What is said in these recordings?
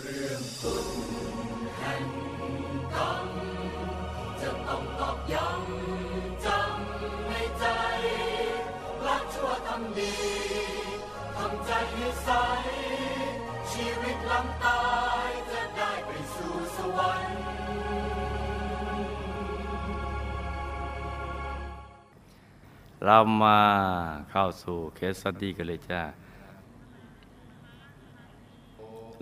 เรื่องทุนแห่งกรรมจะต้องตอกย้ำจำในใจรักชั่วทำดีทำใจให้ใส ชีวิตหลังตายจะได้ไปสู่สวรรค์เรามาเข้าสู่เคสสตี้กันเลยจ้า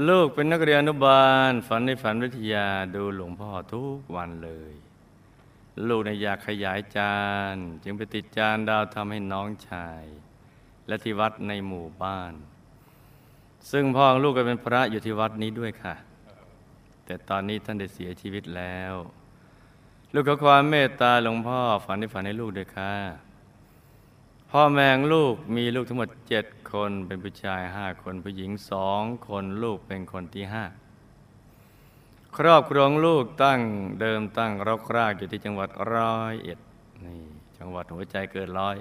ลูกเป็นนักเรียนอนุบาล ฝันในฝันวิทยาดูหลวงพ่อทุกวันเลย ลูกในอยากขยายจาน จึงไปติดจานดาวทำให้น้องชาย และที่วัดในหมู่บ้าน ซึ่งพ่อของลูกก็เป็นพระอยู่ที่วัดนี้ด้วยค่ะ แต่ตอนนี้ท่านได้เสียชีวิตแล้ว ลูกขอความเมตตาหลวงพ่อฝันในฝันให้ลูกด้วยค่ะ พ่อแมงลูกมีลูกทั้งหมดเจ็ดคนเป็นผู้ชายห้าคนผู้หญิงสองคนลูกเป็นคนที่ห้าครอบครัวของลูกตั้งเดิมตั้งรกรากอยู่ที่จังหวัดร้อยเอ็ดนี่จังหวัดหัวใจเกินร้อย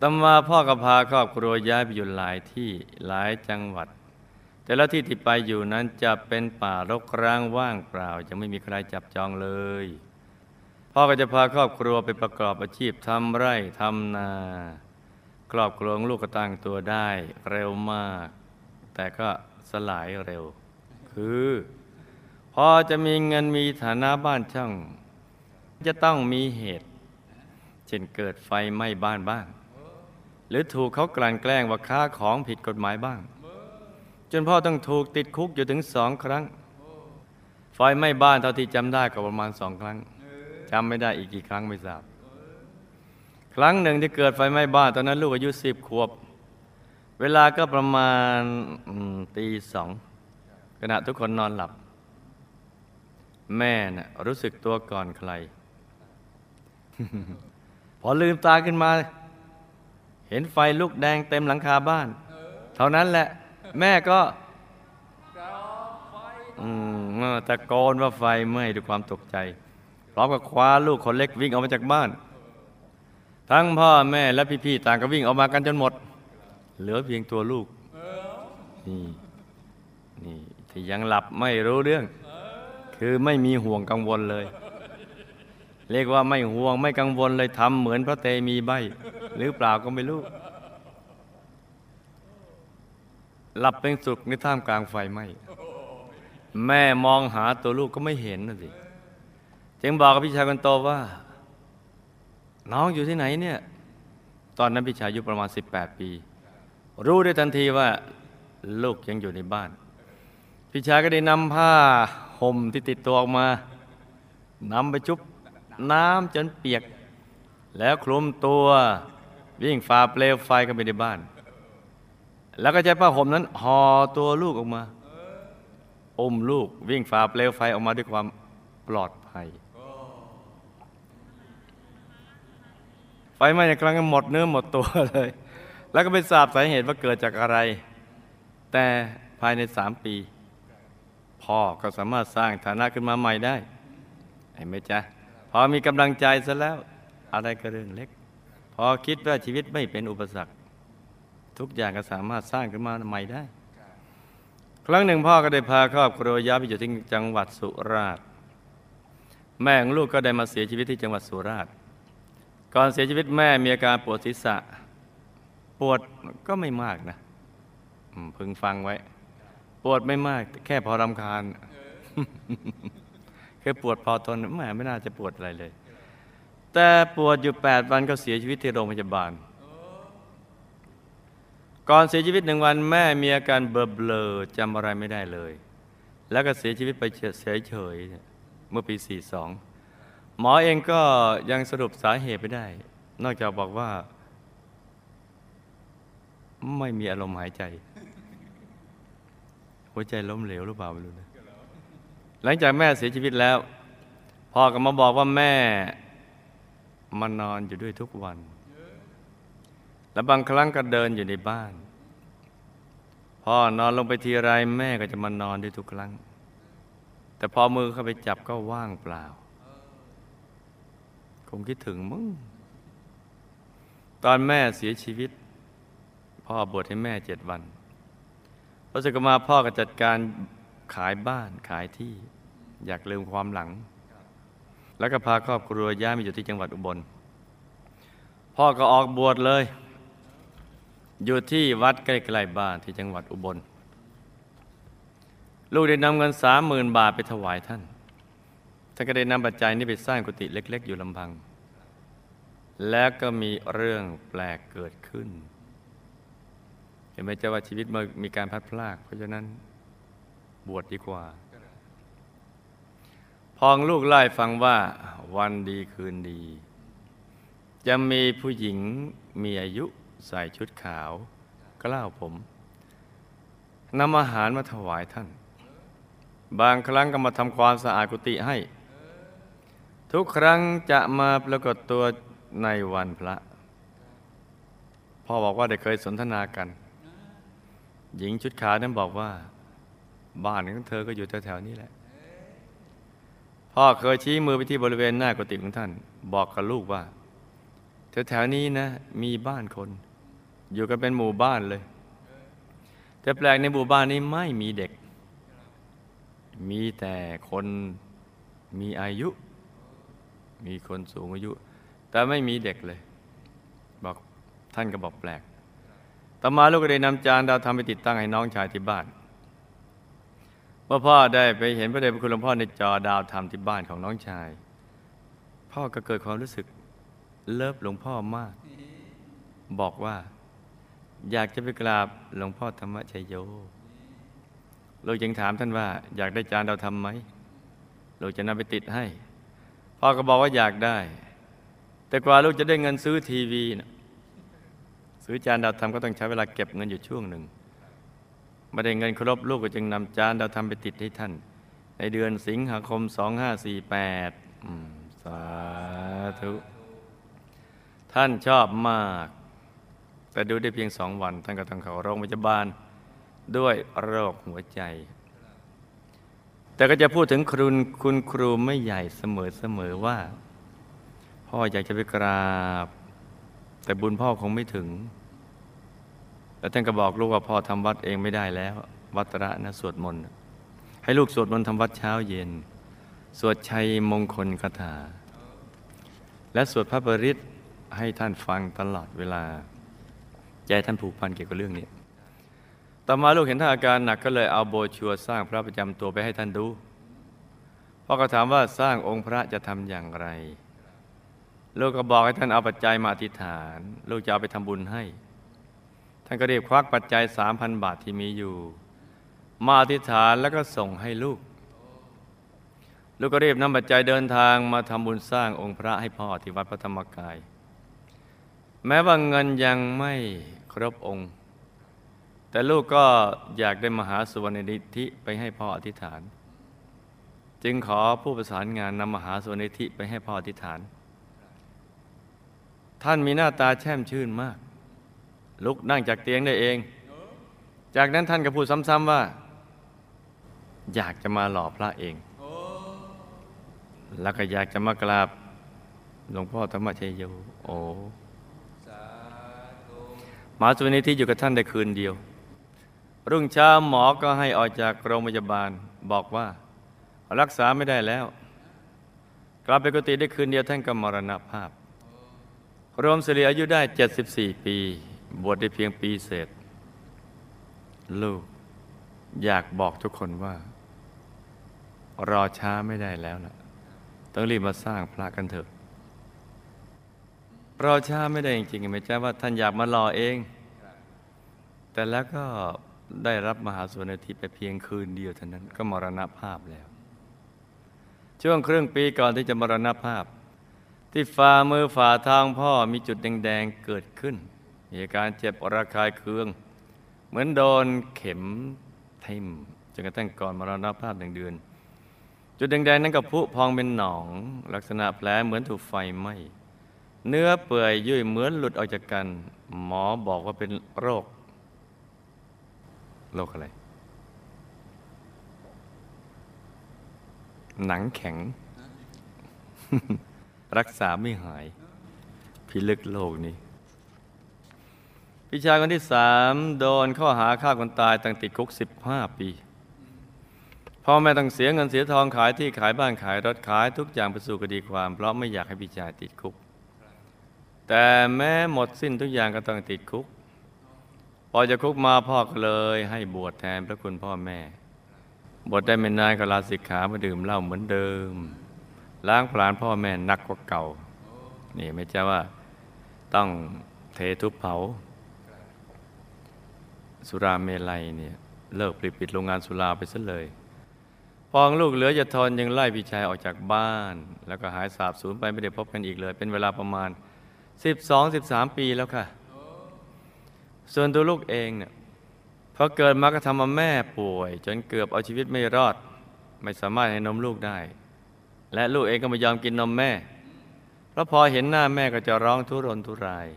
ต่อมาพ่อก็พาครอบครัวย้ายไปอยู่หลายที่หลายจังหวัด แต่ละที่ที่ไปอยู่นั้นจะเป็นป่ารกร้างว่างเปล่าจะไม่มีใครจับจองเลย พ่อก็จะพาครอบครัวไปประกอบอาชีพทำไร่ทำนา ครอบครัวของลูกก็ตั้งตัวได้เร็วมาก แต่ก็สลายเร็ว คือพอจะมีเงินมีฐานะบ้านช่องจะต้องมีเหตุ เช่นเกิดไฟไหม้บ้านบ้าง หรือถูกเขากลั่นแกล้งว่าค้าของผิดกฎหมายบ้าง จนพ่อต้องถูกติดคุกอยู่ถึงสองครั้ง ไฟไหม้บ้านเท่าที่จำได้ก็ประมาณสองครั้ง จำไม่ได้อีกกี่ครั้งไม่ทราบ ครั้งหนึ่งที่เกิดไฟไหม้บ้านตอนนั้นลูกอายุสิบขวบ เวลาก็ประมาณมตีสองขณะทุกคนนอนหลับ แม่น่ะรู้สึกตัวก่อนใคร พอลืมตาขึ้นมา เห็นไฟลุกแดงเต็มหลังคาบ้าน เท่านั้นแหละ แม่ก็อืมตะโกนว่าไฟไหม้ด้วยความตกใจ พร้อมกับคว้าลูกคนเล็กวิ่งออกมาจากบ้าน ทั้งพ่อแม่และพี่ๆต่างก็วิ่งออกมากันจนหมด เหลือเพียงตัวลูกนี่นี่ที่ยังหลับไม่รู้เรื่อง คือไม่มีห่วงกังวลเลย เรียกว่าไม่ห่วงไม่กังวลเลยทำเหมือนพระเตมีใบ หรือเปล่าก็ไม่รู้ หลับเป็นสุขในท่ามกลางไฟไหมแม่มองหาตัวลูกก็ไม่เห็นนะสิ จึงบอกกับพี่ชายคนโตว่า น้องอยู่ที่ไหนเนี่ย ตอนนั้นพี่ชายอายุประมาณ 18 ปี รู้ได้ทันทีว่า ลูกยังอยู่ในบ้าน พี่ชายก็ได้นำผ้าห่มที่ติดตัวออกมานำไปชุบน้ำจนเปียก แล้วคลุมตัววิ่งฝ่าเปลวไฟกันไปในบ้าน แล้วก็ใช้ผ้าห่มนั้นห่อตัวลูกออกมาอมลูกวิ่งฝ่าเปลวไฟออกมาด้วยความปลอดภัย ไฟไหม้ในครั้งนั้นหมดเนื้อหมดตัวเลย แล้วก็ไม่ทราบสาเหตุว่าเกิดจากอะไร แต่ภายในสามปี พ่อก็สามารถสร้างฐานะขึ้นมาใหม่ได้เห็นไหมจ๊ะพอมีกำลังใจซะแล้ว อะไรก็เรื่องเล็ก พอคิดว่าชีวิตไม่เป็นอุปสรรค ทุกอย่างก็สามารถสร้างขึ้นมาใหม่ได้ ครั้งหนึ่งพ่อก็ได้พาครอบครัวย้ายไปอยู่ที่จังหวัดสุราษฎร์แม่ของลูกก็ได้มาเสียชีวิตที่จังหวัดสุราษฎร์ ก่อนเสียชีวิตแม่มีอาการปวดศีรษะ ปวดก็ไม่มากนะพึงฟังไว้ ปวดไม่มาก แค่พอรำคาญคือปวดพอทนแม่ไม่น่าจะปวดอะไรเลย แต่ปวดอยู่แปดวันก็เสียชีวิตที่โรงพยาบาล ก่อนเสียชีวิตหนึ่งวันแม่มีอาการเบลอเบลอจำอะไรไม่ได้เลย แล้วก็เสียชีวิตไปเฉยๆเมื่อปี42 หมอเองก็ยังสรุปสาเหตุไม่ได้ นอกจากบอกว่า ไม่มีอารมณ์หายใจ หัวใจล้มเหลวหรือเปล่าไม่รู้นะหลังจากแม่เสียชีวิตแล้วพ่อก็มาบอกว่าแม่มานอนอยู่ด้วยทุกวัน และบางครั้งก็เดินอยู่ในบ้าน พ่อนอนลงไปทีไรแม่ก็จะมานอนด้วยทุกครั้ง แต่พอมือเข้าไปจับก็ว่างเปล่า งคิดถึงมึง ตอนแม่เสียชีวิต พ่อบวชให้แม่เจ็ดวันพอสึกมาพ่อก็จัดการขายบ้านขายที่ อยากลืมความหลัง แล้วก็พาครอบครัวย้ายมาอยู่ที่จังหวัดอุบล พ่อก็ออกบวชเลย อยู่ที่วัดใกล้ๆบ้านที่จังหวัดอุบล ลูกได้นำเงินสามหมื่นบาทไปถวายท่าน ท่านก็ได้นำปัจจัยนี้ไปสร้างกุฏิเล็ก ๆ อยู่ลำพัง แล้วก็มีเรื่องแปลกเกิดขึ้น เห็นไหมเจ้าว่าชีวิตมันมีการพัดพลาก เพราะฉะนั้นบวชดดีกว่า พองลูกไล่ฟังว่าวันดีคืนดี จะมีผู้หญิงมีอายุใส่ชุดขาวกล้าวผมนำอาหารมาถวายท่าน บางครั้งก็มาทำความสะอาดกุฏิให้ ทุกครั้งจะมาปรากฏตัวในวันพระพ่อบอกว่าได้เคยสนทนากัน หญิงชุดขาวนั้นบอกว่า บ้านของเธอก็อยู่แถวๆนี้แหละ พ่อเคยชี้มือไปที่บริเวณหน้ากุฏิของท่าน บอกกับลูกว่าแถวๆนี้นะ มีบ้านคน อยู่กันเป็นหมู่บ้านเลย แต่แปลกในหมู่บ้านนี้ไม่มีเด็ก มีแต่คนมีอายุ มีคนสูงอายุ แต่ไม่มีเด็กเลย บอกท่านก็บอกแปลกต่อมาลูกก็ได้นำจานดาวทำไปติดตั้งให้น้องชายที่บ้านเมื่อพ่อได้ไปเห็นพระเดชพระคุณหลวงพ่อในจอดาวทำที่บ้านของน้องชาย พ่อก็เกิดความรู้สึกเลิฟหลวงพ่อมาก บอกว่า อยากจะไปกราบหลวงพ่อธรรมชัยโยลูกยังถามท่านว่า อยากได้จานดาวทำไหมลูกจะนำไปติดให้ พ่อก็บอกว่าอยากได้ แต่กว่าลูกจะได้เงินซื้อทีวีนะซื้อจานดาวทำก็ต้องใช้เวลาเก็บเงินอยู่ช่วงหนึ่งไม่ได้เงินครบลูกก็จึงนำจานดาวทำไปติดให้ท่าน ในเดือนสิงหาคม 2548สาธุ ท่านชอบมาก แต่ดูได้เพียงสองวัน ท่านก็ต้องเข้าโรงพยาบาล ด้วยโรคหัวใจ แต่ก็จะพูดถึงครูคุณครูไม่ใหญ่เสมอเสมอว่า พ่ออยากจะไปกราบ แต่บุญพ่อคงไม่ถึง แล้วท่านก็บอกลูกว่าพ่อทำวัดเองไม่ได้แล้ว วัตระนะสวดมนต์ให้ลูกสวดมนต์ทำวัดเช้าเย็น สวดชัยมงคลคาถา และสวดพระบริตให้ท่านฟังตลอดเวลาใจท่านผูกพันเกี่ยวกับเรื่องนี้ ต่อมาลูกเห็นท่าอาการหนักก็เลยเอาโบชัวสร้างพระประจำตัวไปให้ท่านดู พ่อก็ถามว่าสร้างองค์พระจะทำอย่างไร ลูกก็บอกให้ท่านเอาปัจจัยมาอธิษฐาน ลูกจะเอาไปทำบุญให้ ท่านก็รียบควักปัจจัยสามพันบาทที่มีอยู่ มาอธิษฐานแล้วก็ส่งให้ลูก ลูกก็รีบนำปัจจัยเดินทางมาทำบุญสร้างองค์พระให้พ่อที่วัดพระธรรมกาย แม้ว่าเงินยังไม่ครบองค์ แต่ลูกก็อยากได้มหาสุวรรณนิธิไปให้พ่ออธิษฐาน จึงขอผู้ประสานงานนำมหาสุวรรณนิธิไปให้พ่ออธิษฐาน ท่านมีหน้าตาแช่มชื่นมาก ลุกนั่งจากเตียงได้เอง จากนั้นท่านก็พูดซ้ำๆว่า อยากจะมาหล่อพระเอง แล้วก็อยากจะมากราบหลวงพ่อธรรมชัยโยโอ้หมอสุวรรณที่อยู่กับท่านได้คืนเดียว รุ่งเช้าหมอก็ให้ออกจากโรงพยาบาลบอกว่า รักษาไม่ได้แล้ว กลับไปกุฏิได้คืนเดียวท่านก็มรณภาพ รวมสิริอายุได้ 74 ปี บวชได้เพียงปีเศษ ลูก อยากบอกทุกคนว่า รอช้าไม่ได้แล้วล่ะต้องรีบมาสร้างพระกันเถอะรอช้าไม่ได้จริงๆไหม่ใช่ว่าท่านอยากมารอเอง แต่แล้วก็ ได้รับมหาสวนทิไปเพียงคืนเดียวเท่านั้นก็มรณภาพแล้ว ช่วงครึ่งปีก่อนที่จะมรณภาพ ที่ฝ่ามือฝ่าทางพ่อมีจุดแดงๆเกิดขึ้น มีอาการเจ็บระคายเคือง เหมือนโดนเข็มทิ่มจนกระทั่งก่อนมรณภาพหนึ่งเดือน จุดแดงๆนั้นก็พุพองเป็นหนอง ลักษณะแผลเหมือนถูกไฟไหม้เนื้อเปื่อยยุ่ยเหมือนหลุดออกจากกัน หมอบอกว่าเป็นโรค โรคอะไร หนังแข็ง รักษาไม่หาย พิลึกโลกนี้พี่ชายคนที่สามโดนข้อหาฆ่าคนตายตั้งติดคุกสิบห้าปีพ่อแม่ต้องเสียเงินเสียทองขายที่ขายบ้านขายรถขายทุกอย่างไปสู่คดีความ เพราะไม่อยากให้พี่ชายติดคุก แต่แม้หมดสิ้นทุกอย่างก็ต้องติดคุก พอจะคุกมาพ่อก็เลยให้บวชแทนพระคุณพ่อแม่ บวชได้ไม่นานก็ลาสิกขามาดื่มเหล้าเหมือนเดิม ล้างผลาญพ่อแม่นักกว่าเก่า นี่ไม่ใช่ว่าต้องเททุบเผา สุราเมลัยเนี่ยเลิกปิดปิดโรงงานสุราไปซะเลยพองลูกเหลือจะทนยังไล่พี่ชายออกจากบ้าน แล้วก็หายสาบสูญไปไม่ได้พบกันอีกเลย เป็นเวลาประมาณ 12-13 ปีแล้วค่ะ ส่วนตัวลูกเองเนี่ยพอเกิดมาก็ทำมาแม่ป่วย จนเกือบเอาชีวิตไม่รอด ไม่สามารถให้นมลูกได้ และลูกเองก็ไม่ยอมกินนมแม่ เพราะพอเห็นหน้าแม่ก็จะร้องทุรนทุราย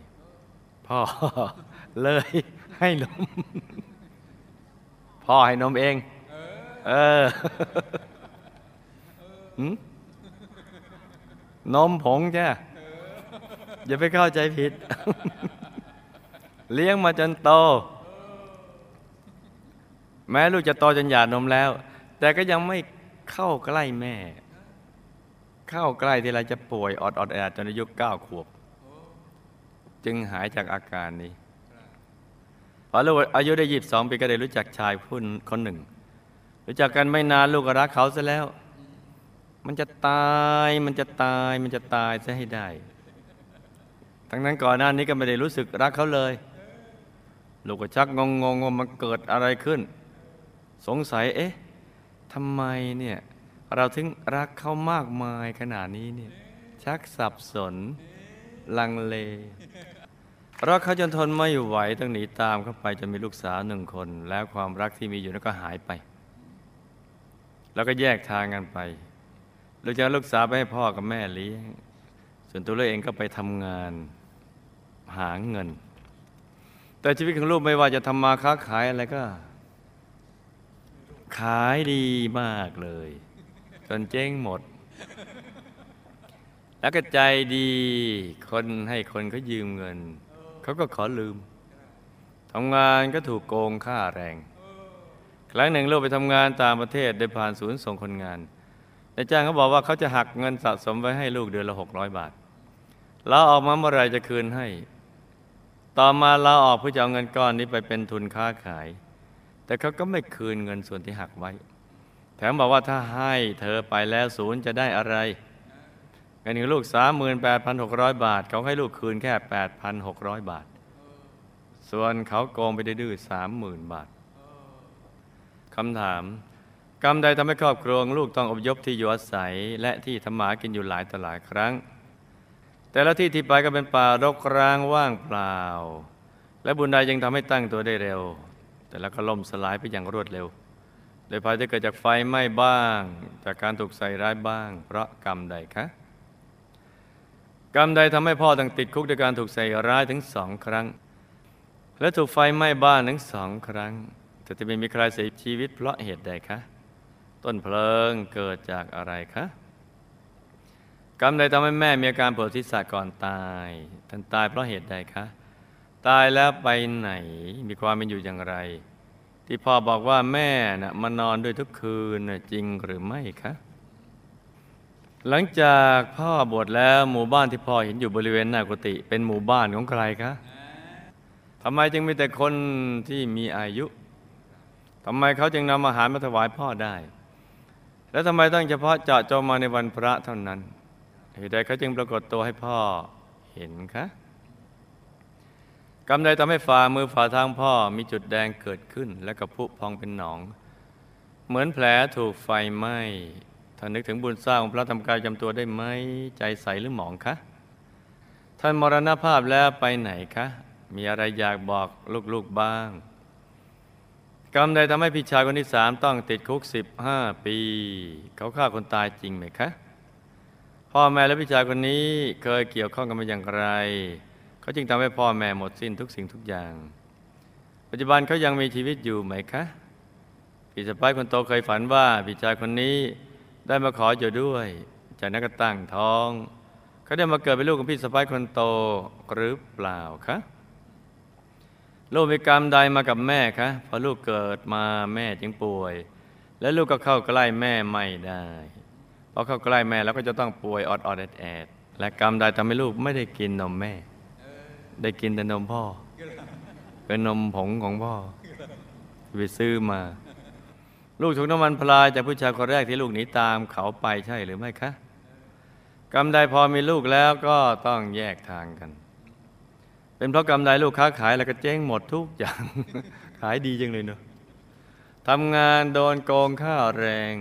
พ่อเลยให้นม พ่อให้นมเอง เออนมผงจ้ะอย่าไปเข้าใจผิด เลี้ยงมาจนโต แม้ลูกจะโตจนหย่านมแล้ว แต่ก็ยังไม่เข้าใกล้แม่ เข้าใกล้ที่เรจะป่วยออดออดแอดจนอายุเก้าขวบ จึงหายจากอาการนี้พอลูกอายุได้ยีบสองปีก็ได้รู้จักชายผู้คนหนึ่ง รู้จักกันไม่นานลูกก็รักเขาซะแล้ว มันจะตายมันจะตายมันจะตายซะให้ได้ ทั้งนั้นก่อนหน้านี้ก็ไม่ได้รู้สึกรักเขาเลย ลูกก็ชักงงงว่ามันเกิดอะไรขึ้น สงสัยเอ๊ะทำไมเนี่ยเราถึงรักเขามากมายขนาดนี้เนี่ยชักสับสน ลังเลรักเขาจนทนไม่ไหวต้องหนีตามเข้าไปจนมีลูกสาวหนึ่งคน แล้วความรักที่มีอยู่นั้นก็หายไป แล้วก็แยกทางกันไปลูกจะลูกสาวไปให้พ่อกับแม่เลี้ยงส่วนตัวเราเองก็ไปทำงานหาเงิน แต่ชีวิตของลูกไม่ว่าจะทำมาค้าขายอะไรก็ ขายดีมากเลย จนเจ๊งหมด แล้วก็ใจดี คนให้คนเขายืมเงิน เขาก็ขอลืมทำงานก็ถูกโกงค่าแรง ครั้งหนึ่งลูกไปทำงานต่างประเทศได้ผ่านศูนย์ส่งคนงานนายจ้างเขาบอกว่าเขาจะหักเงินสะสมไว้ให้ลูกเดือนละหกร้อยบาทเราออกมาเมื่อไรจะคืนให้ ต่อมาเราออกเพื่อจะเอาเงินก้อนนี้ไปเป็นทุนค้าขาย แต่เขาก็ไม่คืนเงินส่วนที่หักไว้ แถมบอกว่าถ้าให้เธอไปแล้วศูนย์จะได้อะไรเงินของลูกสามหมื่นแปดพันหกร้อยบาท เขาให้ลูกคืนแค่แปดพันหกร้อยบาท ส่วนเขาโกงไปได้ดื้อสามหมื่นบาทคำถามกรรมใดทำให้ครอบครัวลูกต้องอพยพที่อยู่อาศัย และที่ทำหมากินอยู่หลายต่อหลายครั้ง แต่ละที่ที่ไปก็เป็นป่ารกร้างว่างเปล่า และบุญใดยังทำให้ตั้งตัวได้เร็ว แต่แล้วก็ล่มสลายไปอย่างรวดเร็ว โดยภายที่เกิดจากไฟไหม้บ้าง จากการถูกใส่ร้ายบ้าง เพราะกรรมใดคะกรรมใดทำให้พ่อต้องติดคุกด้วยการถูกใส่ร้ายถึงสองครั้ง และถูกไฟไหม้บ้านถึงสองครั้ง แต่จะไม่มีใครเสียชีวิตเพราะเหตุใดคะต้นเพลิงเกิดจากอะไรคะ กรรมใดทำให้แม่มีอาการปวดศีรษะก่อนตาย ท่านตายเพราะเหตุใดคะ ตายแล้วไปไหน มีความเป็นอยู่อย่างไร ที่พ่อบอกว่าแม่นะ่ะมานอนด้วยทุกคืนน่ะจริงหรือไม่คะ หลังจากพ่อบวชแล้วหมู่บ้านที่พ่อเห็นอยู่บริเวณหน้ากุฏิเป็นหมู่บ้านของใครคะทำไมจึงมีแต่คนที่มีอายุทำไมเขาจึงนำอาหารมาถวายพ่อได้ แล้วทำไมต้องเฉพาะเจาะจงมาในวันพระเท่านั้น เหตุใดเขาจึงปรากฏตัวให้พ่อเห็นคะกรรมใดทำให้ฝ่ามือฝ่าทางพ่อมีจุดแดงเกิดขึ้น และกระพุพองเป็นหนอง เหมือนแผลถูกไฟไหม้ท่านนึกถึงบุญสร้างของพระธรรมกายจำตัวได้ไหมใจใสหรือหมองคะท่านมรณภาพแล้วไปไหนคะ มีอะไรอยากบอกลูกๆบ้าง กรรมใดทำให้พี่ชายคนที่สามต้องติดคุกสิบห้าปี เขาฆ่าคนตายจริงไหมคะ พ่อแม่และพี่ชายคนนี้เคยเกี่ยวข้องกันมาอย่างไร เขาจึงทำให้พ่อแม่หมดสิ้นทุกสิ่งทุกอย่าง ปัจจุบันเขายังมีชีวิตอยู่ไหมคะพี่สะพ้ายคนโตเคยฝันว่าพี่ชายคนนี้ได้มาขออยู่ด้วย จากนั้นก็ตั้งท้อง เขาได้มาเกิดเป็นลูกของพี่สะพ้ายคนโตหรือเปล่าคะลูกมีกรรมใดมากับแม่คะพอลูกเกิดมาแม่จึงป่วย แล้วลูกก็เข้าใกล้แม่ไม่ได้ อเข้าใกล้แม่แล้วก็จะต้องป่วยออดออดแอดแอดและกรรมใดทำให้ลูกไม่ได้กินนมแม่ ได้กินแต่นมพ่อ เป็นนมผงของพ่อไปซื้อมา ลูกถูกน้ำมันพลายจากผู้ชายคนแรกที่ลูกหนีตามเขาไปใช่หรือไม่คะกรรมใดพอมีลูกแล้วก็ต้องแยกทางกัน เป็นเพราะกรรมใดลูกค้าขายแล้วก็เจ๊งหมดทุกอย่าง ขายดีจังเลยเนอะทำงานโดนโกงค่าแรง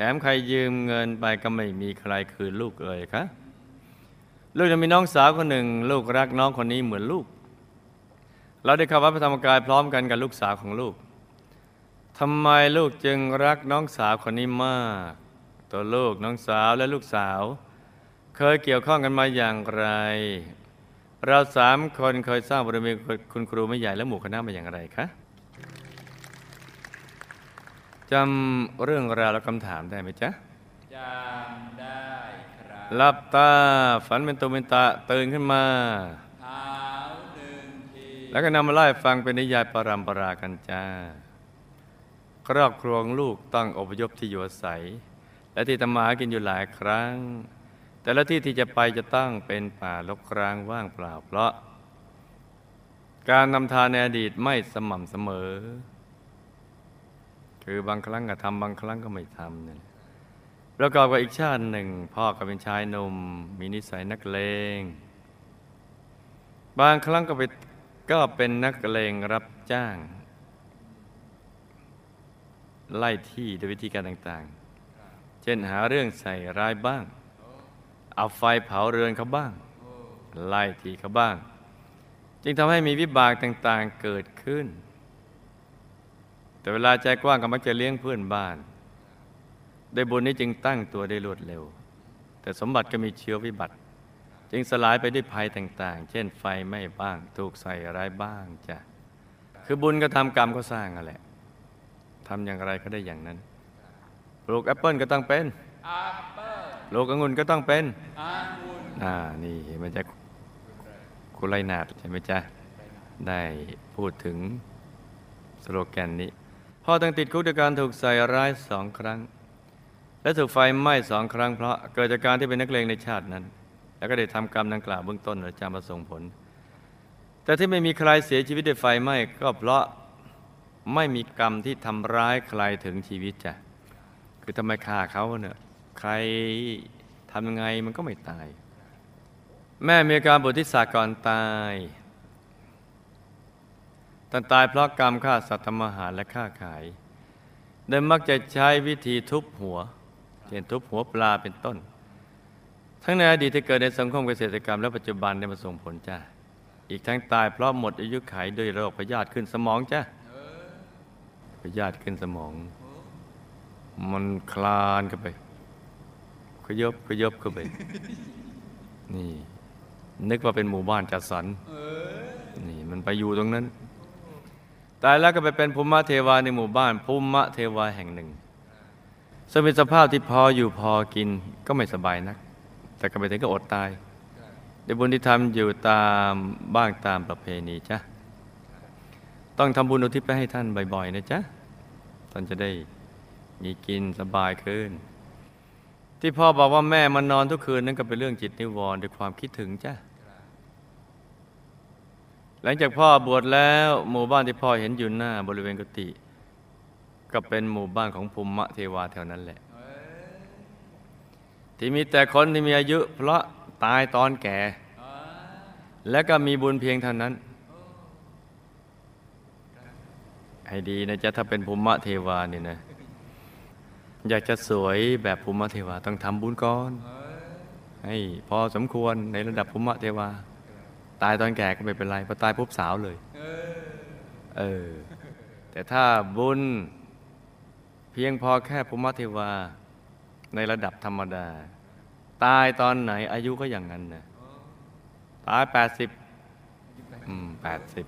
ถมใครยืมเงินไปก็ไม่มีใครคืนลูกเลยคะลูกจะมีน้องสาวคนหนึ่ง ลูกรักน้องคนนี้เหมือนลูก เราได้เข้าวัดพระธรรมกายพร้อมกันกับลูกสาวของลูกทำไมลูกจึงรักน้องสาวคนนี้มาก ตัวลูกน้องสาวและลูกสาว เคยเกี่ยวข้องกันมาอย่างไร เราสามคนเคยสร้างบารมีคุณครูไม่ใหญ่และหมู่คณะมาอย่างไรคะ จำเรื่องราวและคำถามได้ไหมจ๊ะจำได้ครับหลับตาฝันเป็นตัวเป็นตาตื่นขึ้นมา เท้าหนึ่งทีแล้วก็นำมาไล่ฟังเป็นนิยายปรำปรากันจ้า ครอบครัวของลูกต้องอพยพที่อยู่อาศัย และที่ทำมาหากินอยู่หลายครั้ง แต่ละที่ที่จะไปจะต้องเป็นป่าลกร้างว่างเปล่าเพราะ การนำทานในอดีตไม่สม่ำเสมอ คือบางครั้งก็ทำบางครั้งก็ไม่ทำเนี่ยประกอบกับอีกชาติหนึ่ง พ่อก็เป็นชายหนุ่ม มีนิสัยนักเลง บางครั้งก็ไปก็เป็นนักเลงรับจ้าง ไล่ที่ด้วยวิธีการต่างๆ เช่นหาเรื่องใส่ร้ายบ้าง เอาไฟเผาเรือนเขาบ้าง ไล่ที่เขาบ้าง จึงทำให้มีวิบากต่างๆเกิดขึ้น แต่เวลาใจกว้างก็มักจะเลี้ยงเพื่อนบ้าน ได้บุญนี้จึงตั้งตัวได้รวดเร็ว แต่สมบัติก็มีเชื้อวิบัติ จึงสลายไปด้วยภัยต่าง ๆ เช่นไฟไหม้บ้าง ถูกใส่ร้ายบ้างจ้ะคือบุญก็ทำกรรมก็สร้างอะแหละทำอย่างไรก็ได้อย่างนั้น ปลูกแอปเปิลก็ต้องเป็นแอปเปิ้ลปลูกองุ่นก็ต้องเป็นองุ่นอ่า นี่เห็นไหมันจะกุไลนาดใช่ไหมจ๊ะ ได้พูดถึงสโลแกนนี้ พ่อต้องติดคุกด้วยการถูกใส่ร้ายสองครั้ง และถูกไฟไหม้สองครั้งเพราะเกิดจากการที่เป็นนักเลงในชาตินั้น แล้วก็ได้ทำกรรมดังกล่าวเบื้องต้นและจำประสงค์ผล แต่ที่ไม่มีใครเสียชีวิตด้วยไฟไหม้ก็เพราะไม่มีกรรมที่ทำร้ายใครถึงชีวิตจ้ะคือทำไมฆ่าเขาเนี่ยใครทำยังไงมันก็ไม่ตาย แม่มีอาการปวดที่สาก่อนตาย ตอนตายเพราะกรรมฆ่าสัตว์ทำอาหารและฆ่าขายโดยมักจะใช้วิธีทุบหัว เช่นทุบหัวปลาเป็นต้น ทั้งในอดีตที่เกิดในสังคมเกษตรกรรมและปัจจุบันได้มาส่งผลจ้าอีกทั้งตายเพราะหมดอายุไขด้วยโรคพยาธิขึ้นสมองจ้าพยาธิขึ้นสมอง มันคลานเข้าไปขยบขยบเข้าไป นี่ นึกว่าเป็นหมู่บ้านจัดสรรนี่มันไปอยู่ตรงนั้น ตายแล้วก็ไปเป็นภูมิเทวาในหมู่บ้านภูมิเทวาแห่งหนึ่งซึ่งเป็นสภาพที่พออยู่พอกินก็ไม่สบายนัก แต่ก็ไปถึงก็อดตายในบุญที่ทำอยู่ตามบ้างตามประเพณีจ้ะต้องทำบุญอุทิศไปให้ท่านบ่อยๆนะจ๊ะท่านจะได้มีกินสบายขึ้น ที่พ่อบอกว่าแม่มันนอนทุกคืนนั่นก็เป็นเรื่องจิตนิวรณ์ด้วยความคิดถึงจ้ะ หลังจากพ่อบวชแล้วหมู่บ้านที่พ่อเห็นอยู่หน้าบริเวณกุฏิก็เป็นหมู่บ้านของภูมิเทวาแถวนั้นแหละ ที่มีแต่คนที่มีอายุ เพราะตายตอนแก่ และก็มีบุญเพียงเท่านั้น ให้ดีนะจ๊ะถ้าเป็นภูมิเทวาเนี่ยนะ อยากจะสวยแบบภูมิเทวาต้องทำบุญก่อน ให้พอสมควรในระดับภูมิเทวา ตายตอนแก่ก็ไม่เป็นไรพอตายปุ๊บสาวเลยเออแต่ถ้าบุญเพียงพอแค่ภูมิเทวา ในระดับธรรมดา ตายตอนไหนอายุก็อย่างนั้นนะตายแปดสิบอืมแปดสิบ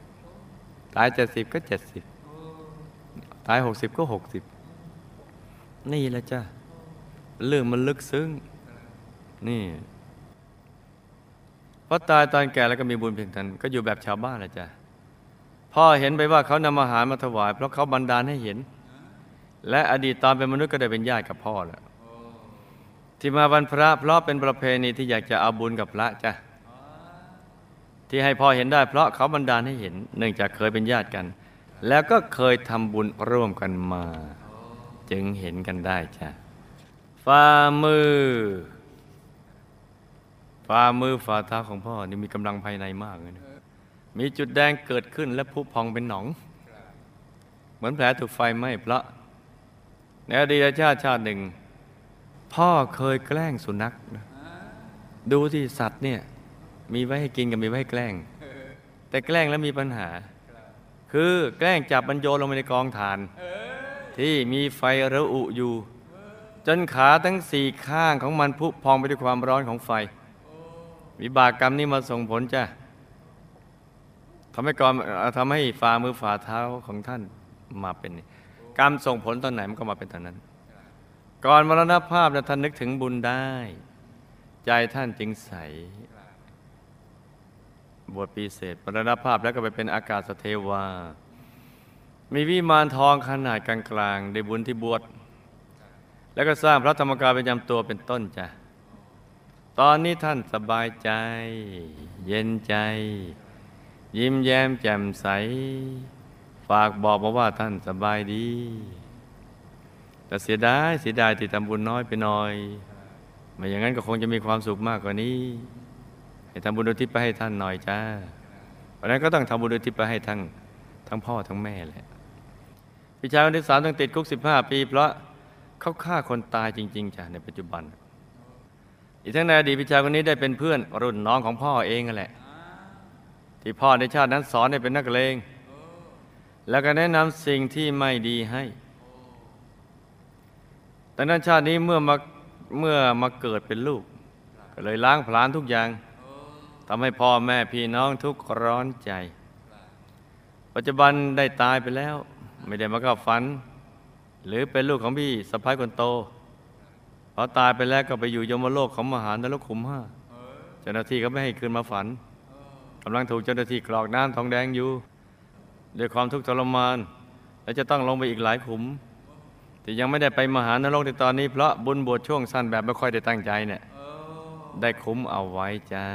ตายเจ็ดสิบก็เจ็ดสิบตายหกสิบก็หกสิบนี่แหละจ้ะเรื่องมันลึกซึ้งนี่ พราะตายตอนแก่แล้วก็มีบุญเพียงเท่านั้นก็อยู่แบบชาวบ้านแหละจ้ะพ่อเห็นไปว่าเขานำอาหารมาถวาย เพราะเขาบันดาลให้เห็น และอดีตตอนเป็นมนุษย์ก็ได้เป็นญาติกับพ่อแล้วที่มาวันพระเพราะเป็นประเพณีที่อยากจะเอาบุญกับพระจ้ะที่ให้พ่อเห็นได้ เพราะเขาบันดาลให้เห็น เนื่องจากเคยเป็นญาติกัน แล้วก็เคยทำบุญร่วมกันมา จึงเห็นกันได้จ้ะฝ่ามือ ฝ่ามือฝ่าเท้าของพ่อนี่มีกำลังภายในมากเลยนะมีจุดแดงเกิดขึ้นและพุพองเป็นหนอง เหมือนแผลถูกไฟไหม้เพราะในอดีตชาติชาติหนึ่ง พ่อเคยแกล้งสุนัขนะดูที่สัตว์เนี่ย มีไว้ให้กินกับมีไว้ให้แกล้ง แต่แกล้งแล้วมีปัญหา คือแกล้งจับมันโยนลงไปในกองถ่าน ที่มีไฟระอุอยู่ จนขาทั้งสี่ข้างของมันพุพองไปด้วยความร้อนของไฟ วิบากกรรมนี้มาส่งผลจ้ะทำให้กรทำให้ฝ่ามือฝ่าเท้าของท่านมาเป็นกรรมส่งผลตอนไหนมันก็มาเป็นตอนนั้น ก่อนมรณภาพนะท่านนึกถึงบุญได้ ใจท่านจึงใส บวชปีเศษมรณภาพแล้วก็ไปเป็นอากาศสเทวา มีวิมานทองขนาดกลางๆได้บุญที่บวชแล้วก็สร้างพระธรรมกายประจำตัวเป็นต้นจ้ะ ตอนนี้ท่านสบายใจ เย็นใจ ยิ้มแย้มแจ่มใส ฝากบอกมาว่าท่านสบายดี แต่เสียดายเสียดายที่ทำบุญน้อยไปหน่อยไม่อย่างนั้นก็คงจะมีความสุขมากกว่านี้ ให้ทำบุญอุทิศไปให้ท่านหน่อยจ้าเพราะนั้นก็ต้องทำบุญอุทิศไปให้ทั้งทั้งพ่อทั้งแม่แหละพี่ชายคนที่สามต้องติดคุกสิบห้าปี เพราะเขาฆ่าคนตายจริง ๆจ้ะในปัจจุบัน อีกทั้งในอดีตพี่ชายคนนี้ได้เป็นเพื่อนรุ่นน้องของพ่อเองนั่นแหละ ที่พ่อในชาตินั้นสอนให้เป็นนักเลง แล้วก็แนะนำสิ่งที่ไม่ดีให้แต่นั้นชาตินี้เมื่อมาเมื่อมาเกิดเป็นลูก ก็เลยล้างผลาญทุกอย่างทำให้พ่อแม่พี่น้องทุกข์ร้อนใจ ปัจจุบันได้ตายไปแล้ว ไม่ได้มาเข้าฝัน หรือเป็นลูกของพี่สะพ้ายคนโต พอตายไปแล้วก็ไปอยู่ยมโลกของมหานรกขุมห้าเจ้าหน้าที่ก็ไม่ให้คืนมาฝันกำลังถูกเจ้าหน้าที่กรอกน้ำทองแดงอยู่ด้วยความทุกข์ทรมาน และจะต้องลงไปอีกหลายขุมที่ยังไม่ได้ไปมหานรกในตอนนี้ เพราะบุญบวชช่วงสั้นแบบไม่ค่อยได้ตั้งใจเนี่ยได้คุ้มเอาไว้จ้า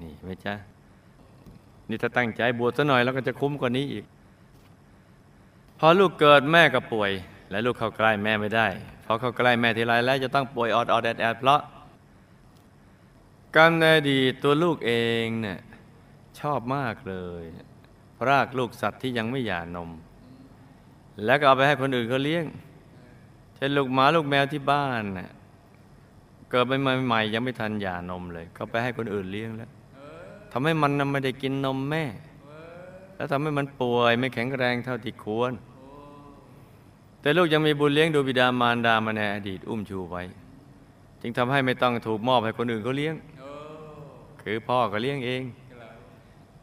นี่ไหมจ้านี่ถ้าตั้งใจบวชซะหน่อยแล้วก็จะคุ้มกว่านี้อีก พอลูกเกิดแม่ก็ป่วย และลูกเข้าใกล้แม่ไม่ได้ เพอเข้าใกล้แม่ทีไรแล้วจะต้องป่วยออดออดแอดแอดเพราะกรรมในอดีตตัวลูกเองเนี่ยชอบมากเลยพรากลูกสัตว์ที่ยังไม่หย่านม แล้วก็เอาไปให้คนอื่นเขาเลี้ยง เช่นลูกหมาลูกแมวที่บ้านน่ะเกิดใหม่ๆยังไม่ทันหย่านมเลย ก็ไปให้คนอื่นเลี้ยงแล้วทำให้มันนไม่ได้กินนมแม่ แล้วทำให้มันป่วยไม่แข็งแรงเท่าที่ควร แต่ลูกยังมีบุญเลี้ยงดูบิดามารดามาในอดีตอุ้มชูไว้ จึงทำให้ไม่ต้องถูกมอบให้คนอื่นเขาเลี้ยง คือพ่อก็เลี้ยงเอง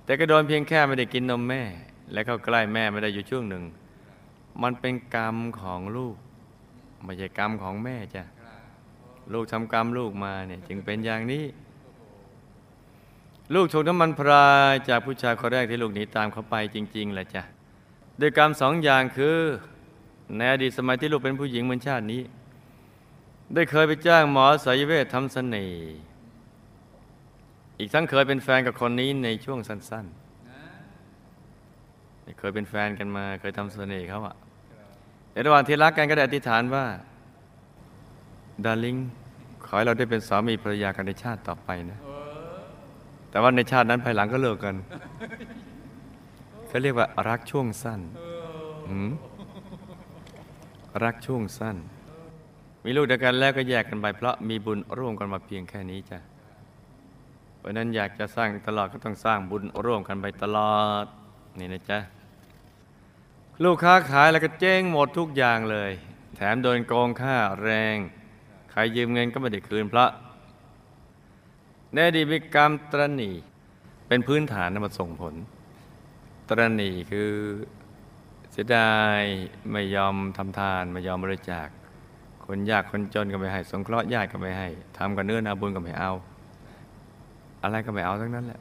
แต่ก็โดนเพียงแค่ไม่ได้กินนมแม่ และเข้าใกล้แม่ไม่ได้อยู่ช่วงหนึ่ง มันเป็นกรรมของลูก ไม่ใช่กรรมของแม่จ้ะลูกทำกรรมลูกมาเนี่ยจึงเป็นอย่างนี้ ลูกถูกน้ำมันพรายจากผู้ชายคนแรกที่ลูกหนีตามเขาไปจริงๆแหละจ้ะด้วยกรรมสองอย่างคือ ในอดีตสมัยที่ลูกเป็นผู้หญิงเหมือนชาตินี้ ได้เคยไปจ้างหมอสายเวททำเสน่ห์อีกทั้งเคยเป็นแฟนกับคนนี้ในช่วงสั้นๆเคยเป็นแฟนกันมาเคยทำเสน่ห์เขาอะในระหว่างที่รักกันก็ได้อธิษฐานว่าดาริงขอให้เราได้เป็นสามีภรรยากันในชาติต่อไปนะ แต่ว่าในชาตินั้นภายหลังก็เลิกกันเขาเรียกว่ารักช่วงสั้นหืม รักช่วงสั้น มีลูกเดียวกันแล้วก็แยกกันไป เพราะมีบุญร่วมกันมาเพียงแค่นี้จ้ะเพราะนั้นอยากจะสร้างตลอดก็ต้องสร้างบุญร่วมกันไปตลอดนี่นะจ๊ะลูกค้าขายแล้วก็เจ๊งหมดทุกอย่างเลย แถมโดนโกงค่าแรงใครยืมเงินก็ไม่ได้คืนพระในอดีตมีกรรมตรณีเป็นพื้นฐานนำมาส่งผล ตรณีคือ เสียดายไม่ยอมทำทานไม่ยอมบริจาค คนยากคนจนก็ไม่ให้ สงเคราะห์ญาติก็ไม่ให้ทำกับเนื้อนาบุญก็ไม่เอา อะไรก็ไม่เอาทั้งนั้นแหละ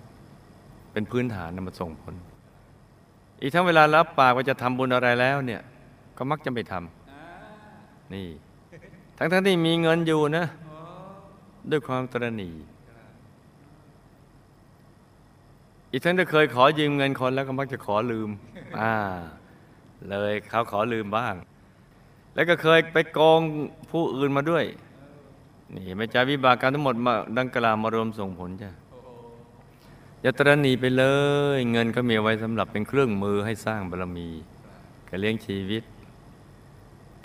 เป็นพื้นฐานนำมาส่งผล อีกทั้งเวลารับปากว่าจะทำบุญอะไรแล้วเนี่ย ก็มักจะไม่ทำนี่ ทั้งทั้งๆที่มีเงินอยู่นะ ด้วยความตระหนี่อีกทั้งที่เคยขอยืมเงินคนแล้วก็มักจะขอลืม อ่า เลยเขาขอลืมบ้าง แล้วก็เคยไปโกงผู้อื่นมาด้วย นี่ไม่จ่าวิบากกรรมทั้งหมดมาดังกล่าวมารวมส่งผลจ้ะอย่าตระหนีไปเลย เงินก็มีไว้สำหรับเป็นเครื่องมือให้สร้างบารมีกับเลี้ยงชีวิต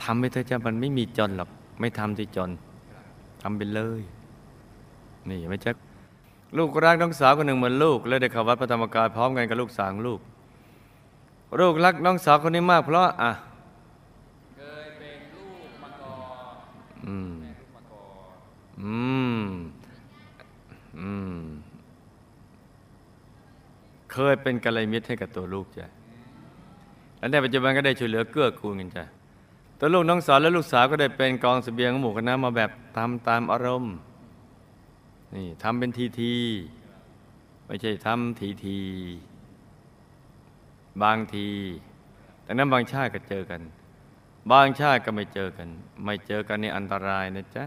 ทำไปเถอะจ้ะมันไม่มีจนหรอกไม่ทำที่จนทำไปเลย นี่ไม่ใช่ลูกรักน้องสาวคนหนึ่งเหมือนลูกแล้วได้เข้าวัดพระธรรมกายพร้อมกันกับลูกสาวลูก ลูกรักน้องสาวคนนี้มากเพราะอะเคยเป็นลูกมาก่อนอืมแม่ลูกมาก่อนอืมอืมเคยเป็นกัลยาณมิตรให้กับตัวลูกจ้ะและในปัจจุบันก็ได้ช่วยเหลือเกื้อกูลกันจ้ะตัวลูกน้องสาวและลูกสาวก็ได้เป็นกองเสบียงของหมู่คณะมาแบบทำตามอารมณ์นี่ทำเป็นทีทีไม่ใช่ทำทีที บางทีดังนั้นบางชาติก็เจอกัน บางชาติก็ไม่เจอกัน ไม่เจอกันนี่อันตรายนะจ๊ะ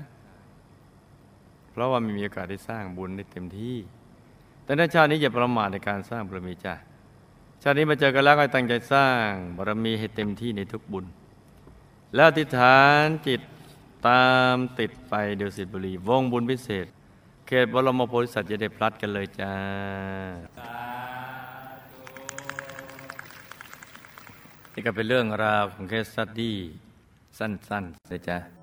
เพราะว่าไม่มีโอกาสได้สร้างบุญได้เต็มที่ แต่ในชาตินี้อย่าประมาทในการสร้างบารมีจ้ะ ชาตินี้มาเจอกันแล้วก็ตั้งใจสร้างบารมีให้เต็มที่ในทุกบุญ แล้วอธิษฐานจิตตามติดไปเดียวสิบุรีวงบุญพิเศษ เขตบรมโพธิสัตว์จะได้พลัดกันเลยจ้า นี่ก็เป็นเรื่องราวของเคสสตดี้สั้นๆนะจ๊ะ